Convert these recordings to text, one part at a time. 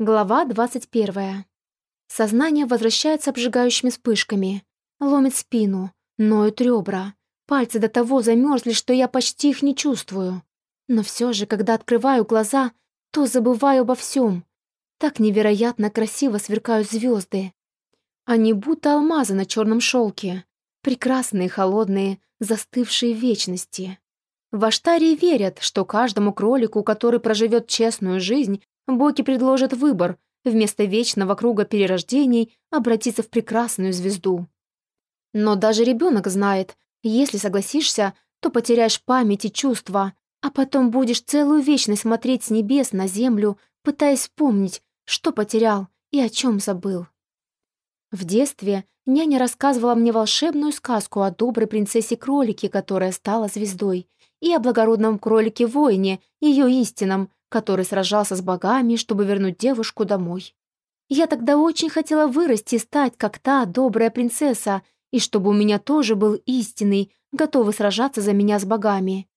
Глава 21. Сознание возвращается обжигающими вспышками. Ломит спину, ноют ребра. Пальцы до того замерзли, что я почти их не чувствую. Но все же, когда открываю глаза, то забываю обо всем. Так невероятно красиво сверкают звезды. Они будто алмазы на черном шелке. Прекрасные, холодные, застывшие вечности. В Аштарии верят, что каждому кролику, который проживет честную жизнь, боги предложат выбор вместо вечного круга перерождений обратиться в прекрасную звезду. Но даже ребенок знает, если согласишься, то потеряешь память и чувства, а потом будешь целую вечность смотреть с небес на землю, пытаясь вспомнить, что потерял и о чем забыл. В детстве няня рассказывала мне волшебную сказку о доброй принцессе-кролике, которая стала звездой, и о благородном кролике-воине, ее истинном, который сражался с богами, чтобы вернуть девушку домой. Я тогда очень хотела вырасти и стать, как та добрая принцесса, и чтобы у меня тоже был истинный, готовый сражаться за меня с богами.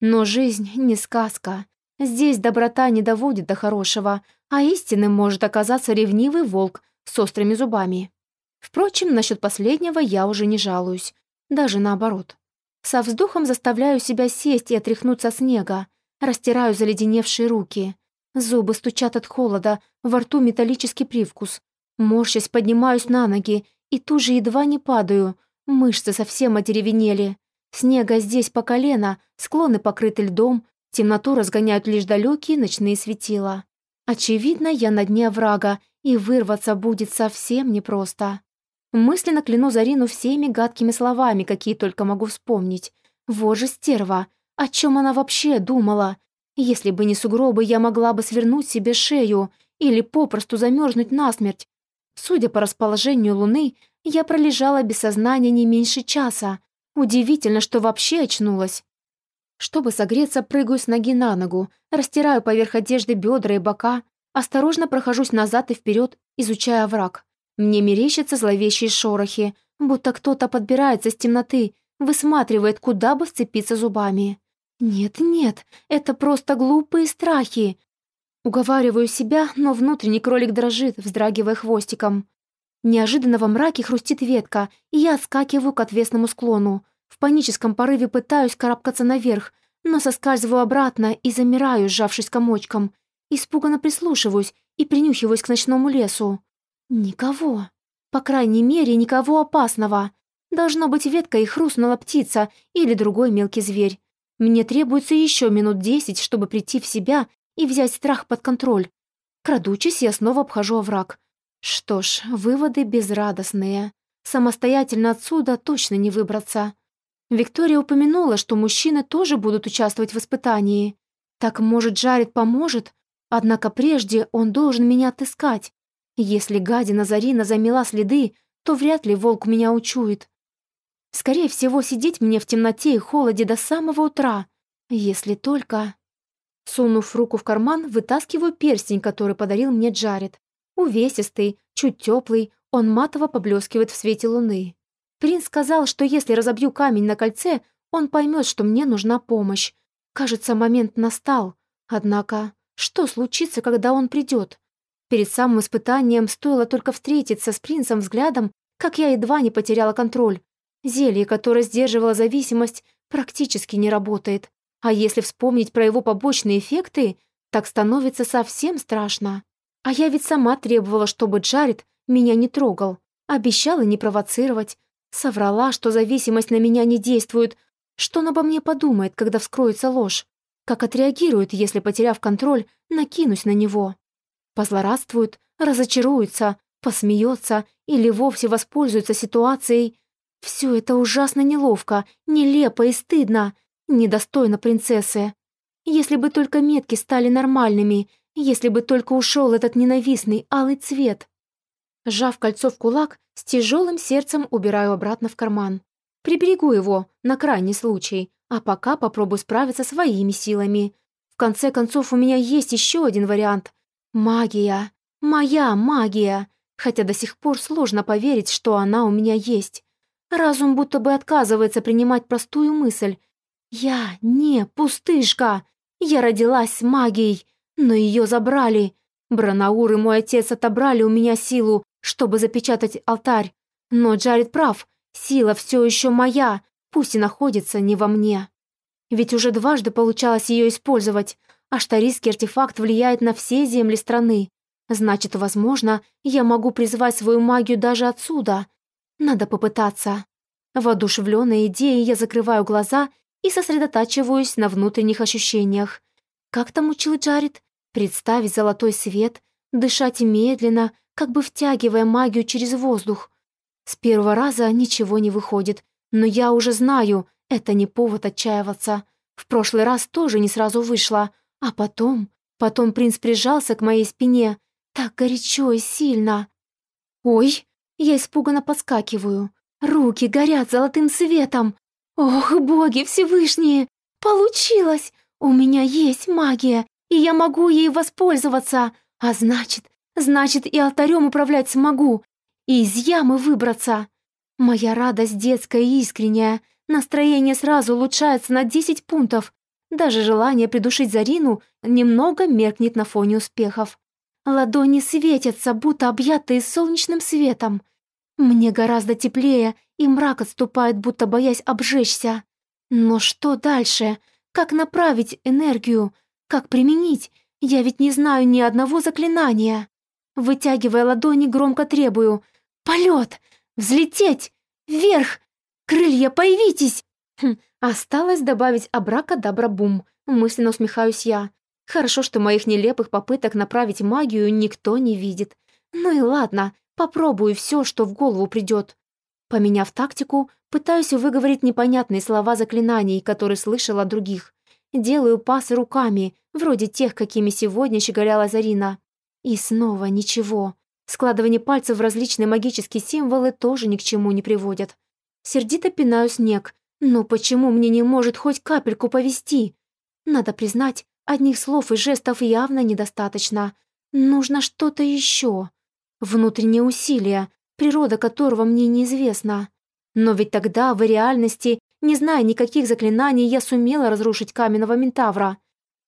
Но жизнь не сказка. Здесь доброта не доводит до хорошего, а истинным может оказаться ревнивый волк с острыми зубами. Впрочем, насчет последнего я уже не жалуюсь. Даже наоборот. Со вздохом заставляю себя сесть и отряхнуться снега, растираю заледеневшие руки. Зубы стучат от холода, во рту металлический привкус. Морщась, поднимаюсь на ноги и тут же едва не падаю. Мышцы совсем одеревенели. Снега здесь по колено, склоны покрыты льдом, темноту разгоняют лишь далекие ночные светила. Очевидно, я на дне врага, и вырваться будет совсем непросто. Мысленно кляну Зарину всеми гадкими словами, какие только могу вспомнить. Вот же стерва! О чем она вообще думала? Если бы не сугробы, я могла бы свернуть себе шею или попросту замерзнуть насмерть. Судя по расположению луны, я пролежала без сознания не меньше часа. Удивительно, что вообще очнулась. Чтобы согреться, прыгаю с ноги на ногу, растираю поверх одежды бедра и бока, осторожно прохожусь назад и вперед, изучая враг. Мне мерещатся зловещие шорохи, будто кто-то подбирается с темноты, высматривает, куда бы вцепиться зубами. Нет, нет, это просто глупые страхи. Уговариваю себя, но внутренний кролик дрожит, вздрагивая хвостиком. Неожиданно во мраке хрустит ветка, и я отскакиваю к отвесному склону. В паническом порыве пытаюсь карабкаться наверх, но соскальзываю обратно и замираю, сжавшись комочком. Испуганно прислушиваюсь и принюхиваюсь к ночному лесу. Никого. По крайней мере, никого опасного. Должно быть, ветка и хрустнула птица или другой мелкий зверь. Мне требуется еще минут десять, чтобы прийти в себя и взять страх под контроль. Крадучись, я снова обхожу овраг. Что ж, выводы безрадостные. Самостоятельно отсюда точно не выбраться. Виктория упомянула, что мужчины тоже будут участвовать в испытании. Так, может, Джаред поможет? Однако прежде он должен меня отыскать. Если гадина Зарина замела следы, то вряд ли волк меня учует. Скорее всего, сидеть мне в темноте и холоде до самого утра, если только... Сунув руку в карман, вытаскиваю перстень, который подарил мне Джаред. Увесистый, чуть теплый, он матово поблескивает в свете луны. Принц сказал, что если разобью камень на кольце, он поймет, что мне нужна помощь. Кажется, момент настал. Однако, что случится, когда он придет? Перед самым испытанием стоило только встретиться с принцем взглядом, как я едва не потеряла контроль. Зелье, которое сдерживало зависимость, практически не работает. А если вспомнить про его побочные эффекты, так становится совсем страшно. А я ведь сама требовала, чтобы Джаред меня не трогал. Обещала не провоцировать. Соврала, что зависимость на меня не действует. Что он обо мне подумает, когда вскроется ложь? Как отреагирует, если, потеряв контроль, накинусь на него? позлорадствует, разочаруется, посмеется или вовсе воспользуется ситуацией. Все это ужасно неловко, нелепо и стыдно, недостойно принцессы. Если бы только метки стали нормальными, если бы только ушел этот ненавистный алый цвет. Сжав кольцо в кулак, с тяжелым сердцем убираю обратно в карман. Приберегу его на крайний случай, а пока попробую справиться своими силами. В конце концов, у меня есть еще один вариант. Магия. Моя магия. Хотя до сих пор сложно поверить, что она у меня есть. Разум будто бы отказывается принимать простую мысль. Я не пустышка. Я родилась магией, но ее забрали. Бранаур и мой отец отобрали у меня силу, чтобы запечатать алтарь. Но Джаред прав, сила все еще моя, пусть и находится не во мне. Ведь уже дважды получалось ее использовать, а штарийский артефакт влияет на все земли страны. Значит, возможно, я могу призвать свою магию даже отсюда. Надо попытаться. Воодушевленной идеей я закрываю глаза и сосредотачиваюсь на внутренних ощущениях. Как там учил Джаред? Представить золотой свет, дышать медленно, как бы втягивая магию через воздух. С первого раза ничего не выходит, но я уже знаю, это не повод отчаиваться. В прошлый раз тоже не сразу вышло, а потом... Потом принц прижался к моей спине, так горячо и сильно. «Ой!» Я испуганно подскакиваю. Руки горят золотым светом. Ох, боги всевышние! Получилось! У меня есть магия, и я могу ей воспользоваться. А значит, значит и алтарем управлять смогу, и из ямы выбраться. Моя радость детская и искренняя. Настроение сразу улучшается на 10 пунктов. Даже желание придушить Зарину немного меркнет на фоне успехов. Ладони светятся, будто объятые солнечным светом. Мне гораздо теплее, и мрак отступает, будто боясь обжечься. Но что дальше? Как направить энергию? Как применить? Я ведь не знаю ни одного заклинания. Вытягивая ладони, громко требую. «Полет! Взлететь! Вверх! Крылья, появитесь!» хм, Осталось добавить абрака-дабра-бум. Мысленно усмехаюсь я. Хорошо, что моих нелепых попыток направить магию никто не видит. Ну и ладно, попробую все, что в голову придет. Поменяв тактику, пытаюсь выговорить непонятные слова заклинаний, которые слышала других. Делаю пасы руками, вроде тех, какими сегодня щеголяла Зарина. И снова ничего. Складывание пальцев в различные магические символы тоже ни к чему не приводят. Сердито пинаю снег. Но почему мне не может хоть капельку повести? Надо признать, одних слов и жестов явно недостаточно. Нужно что-то еще. Внутреннее усилие, природа которого мне неизвестна. Но ведь тогда, в реальности, не зная никаких заклинаний, я сумела разрушить каменного ментавра.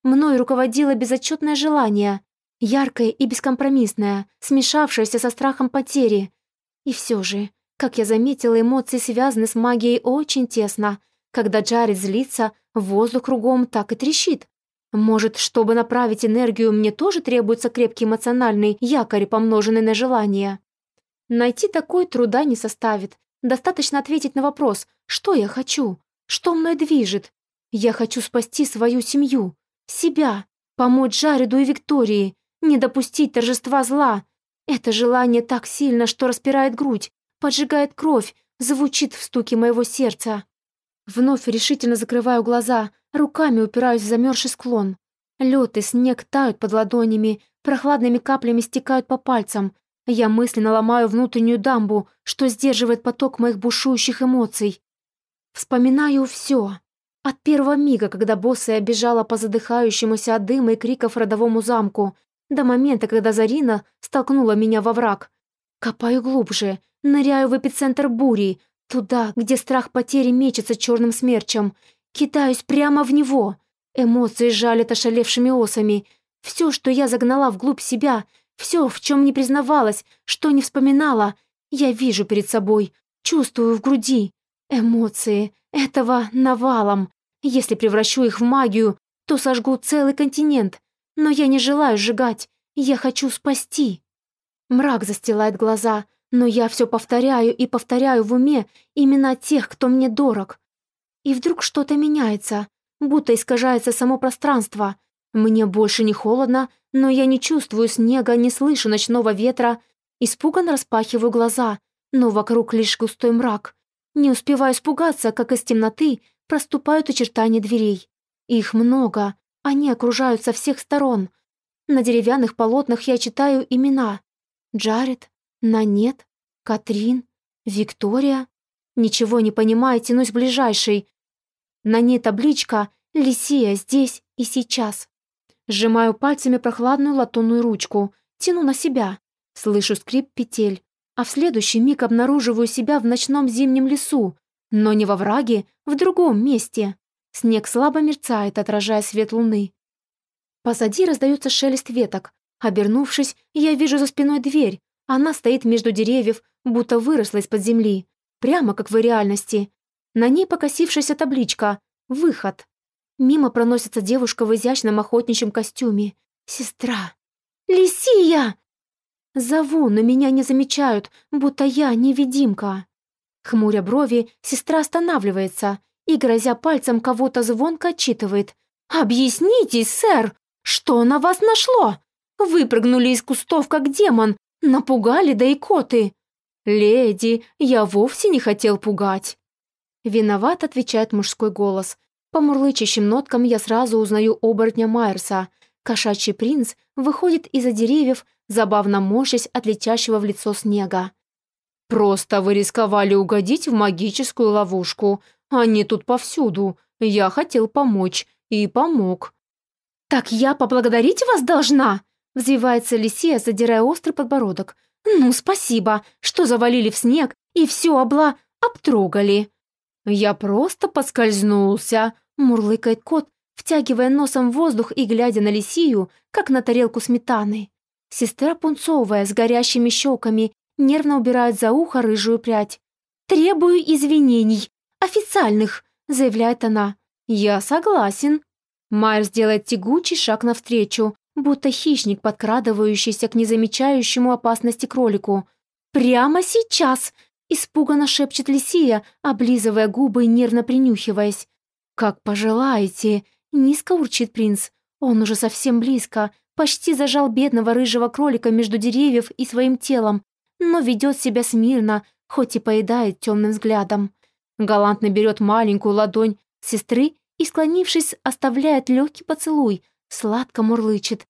Мною руководило безотчетное желание, яркое и бескомпромиссное, смешавшееся со страхом потери. И все же, как я заметила, эмоции связаны с магией очень тесно. Когда Джаред злится, воздух кругом так и трещит. Может, чтобы направить энергию, мне тоже требуется крепкий эмоциональный якорь, помноженный на желание. Найти такой труда не составит. Достаточно ответить на вопрос, что я хочу, что мной движет. Я хочу спасти свою семью, себя, помочь Джареду и Виктории, не допустить торжества зла. Это желание так сильно, что распирает грудь, поджигает кровь, звучит в стуке моего сердца. Вновь решительно закрываю глаза, руками упираюсь в замерзший склон. Лед и снег тают под ладонями, прохладными каплями стекают по пальцам, я мысленно ломаю внутреннюю дамбу, что сдерживает поток моих бушующих эмоций. Вспоминаю все. От первого мига, когда босса обижала по задыхающемуся от дыма и криков родовому замку, до момента, когда Зарина столкнула меня во враг. Копаю глубже, ныряю в эпицентр бури, туда, где страх потери мечется черным смерчем. Кидаюсь прямо в него. Эмоции жалят ошалевшими осами. Все, что я загнала вглубь себя — все, в чем не признавалась, что не вспоминала, я вижу перед собой, чувствую в груди. Эмоции этого навалом. Если превращу их в магию, то сожгу целый континент. Но я не желаю сжигать, я хочу спасти. Мрак застилает глаза, но я все повторяю и повторяю в уме имена тех, кто мне дорог. И вдруг что-то меняется, будто искажается само пространство. Мне больше не холодно, но я не чувствую снега, не слышу ночного ветра. Испуганно распахиваю глаза, но вокруг лишь густой мрак. Не успеваю испугаться, как из темноты проступают очертания дверей. Их много, они окружают со всех сторон. На деревянных полотнах я читаю имена. Джаред, Нанет, Катрин, Виктория. Ничего не понимая, тянусь ближайший. На ней табличка «Лисия здесь и сейчас». Сжимаю пальцами прохладную латунную ручку, тяну на себя. Слышу скрип петель, а в следующий миг обнаруживаю себя в ночном зимнем лесу, но не во враге, в другом месте. Снег слабо мерцает, отражая свет луны. Позади раздается шелест веток, Обернувшись, я вижу за спиной дверь. Она стоит между деревьев, будто выросла из-под земли. Прямо как в реальности. На ней покосившаяся табличка «Выход». Мимо проносится девушка в изящном охотничьем костюме. Сестра. «Лисия!» Зову, но меня не замечают, будто я невидимка. Хмуря брови, сестра останавливается и, грозя пальцем, кого-то звонко отчитывает. «Объяснитесь, сэр, что на вас нашло? Выпрыгнули из кустов, как демон, напугали да и коты». «Леди, я вовсе не хотел пугать». Виноват, отвечает мужской голос. По мурлычащим ноткам я сразу узнаю оборотня Майерса. Кошачий принц выходит из-за деревьев, забавно морщась от летящего в лицо снега. «Просто вы рисковали угодить в магическую ловушку. Они тут повсюду. Я хотел помочь. И помог». «Так я поблагодарить вас должна?» Взвивается Лисия, задирая острый подбородок. «Ну, спасибо, что завалили в снег и все обла... обтрогали». «Я просто поскользнулся», — мурлыкает кот, втягивая носом воздух и глядя на Лисию, как на тарелку сметаны. Сестра пунцовая, с горящими щеками, нервно убирает за ухо рыжую прядь. «Требую извинений. Официальных», — заявляет она. «Я согласен». Майерс делает тягучий шаг навстречу, будто хищник, подкрадывающийся к незамечающему опасности кролику. «Прямо сейчас!» — испуганно шепчет Лисия, облизывая губы и нервно принюхиваясь. «Как пожелаете!» — низко урчит принц. Он уже совсем близко, почти зажал бедного рыжего кролика между деревьев и своим телом, но ведет себя смирно, хоть и поедает темным взглядом. Галантно берет маленькую ладонь сестры и, склонившись, оставляет легкий поцелуй, сладко мурлычет.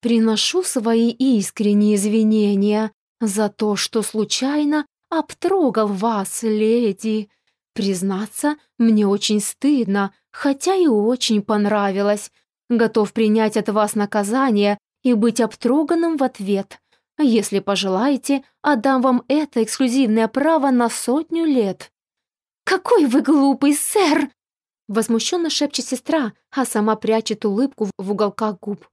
«Приношу свои искренние извинения за то, что случайно обтрогал вас, леди. Признаться, мне очень стыдно, хотя и очень понравилось. Готов принять от вас наказание и быть обтроганным в ответ. Если пожелаете, отдам вам это эксклюзивное право на сотню лет». «Какой вы глупый, сэр!» Возмущенно шепчет сестра, а сама прячет улыбку в уголках губ.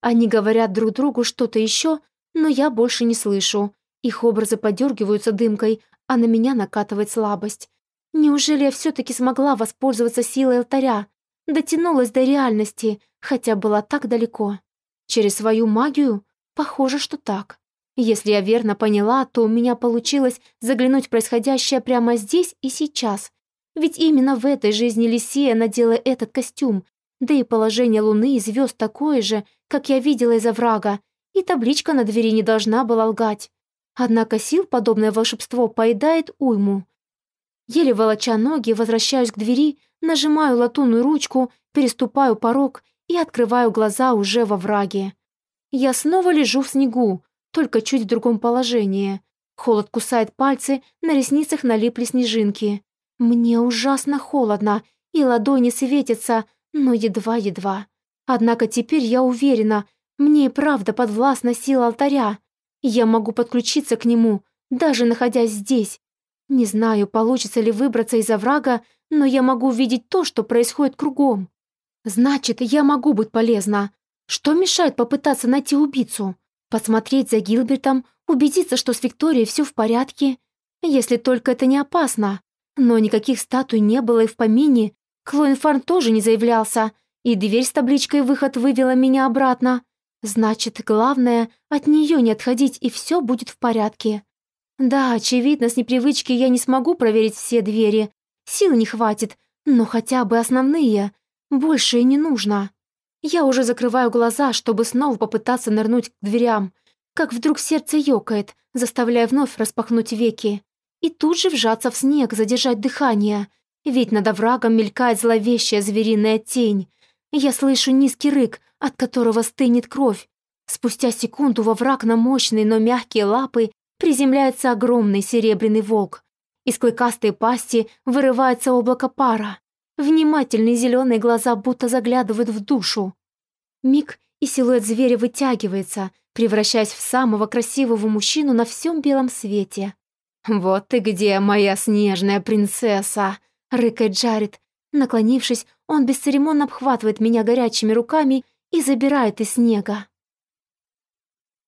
Они говорят друг другу что-то еще, но я больше не слышу. Их образы подергиваются дымкой, а на меня накатывает слабость. Неужели я все-таки смогла воспользоваться силой алтаря? Дотянулась до реальности, хотя была так далеко. Через свою магию? Похоже, что так. Если я верно поняла, то у меня получилось заглянуть в происходящее прямо здесь и сейчас, ведь именно в этой жизни Лисия надела этот костюм, да и положение луны и звезд такое же, как я видела из-за врага, и табличка на двери не должна была лгать. Однако сил подобное волшебство поедает уйму. Еле волоча ноги, возвращаюсь к двери, нажимаю латунную ручку, переступаю порог и открываю глаза уже во враге. Я снова лежу в снегу, только чуть в другом положении. Холод кусает пальцы, на ресницах налипли снежинки. Мне ужасно холодно, и ладони светятся, но едва-едва. Однако теперь я уверена, мне и правда подвластна сила алтаря. Я могу подключиться к нему, даже находясь здесь. Не знаю, получится ли выбраться из оврага, но я могу видеть то, что происходит кругом. Значит, я могу быть полезна. Что мешает попытаться найти убийцу? Посмотреть за Гилбертом, убедиться, что с Викторией все в порядке? Если только это не опасно. Но никаких статуй не было и в помине. Клоинфарн тоже не заявлялся, и дверь с табличкой «Выход» вывела меня обратно. Значит, главное, от нее не отходить, и все будет в порядке. Да, очевидно, с непривычки я не смогу проверить все двери. Сил не хватит, но хотя бы основные. Больше и не нужно. Я уже закрываю глаза, чтобы снова попытаться нырнуть к дверям. Как вдруг сердце ёкает, заставляя вновь распахнуть веки и тут же вжаться в снег, задержать дыхание. Ведь над оврагом мелькает зловещая звериная тень. Я слышу низкий рык, от которого стынет кровь. Спустя секунду во враг на мощные, но мягкие лапы приземляется огромный серебряный волк. Из клыкастой пасти вырывается облако пара. Внимательные зеленые глаза будто заглядывают в душу. Миг, и силуэт зверя вытягивается, превращаясь в самого красивого мужчину на всем белом свете. «Вот ты где, моя снежная принцесса!» — рыкает Джаред. Наклонившись, он бесцеремонно обхватывает меня горячими руками и забирает из снега.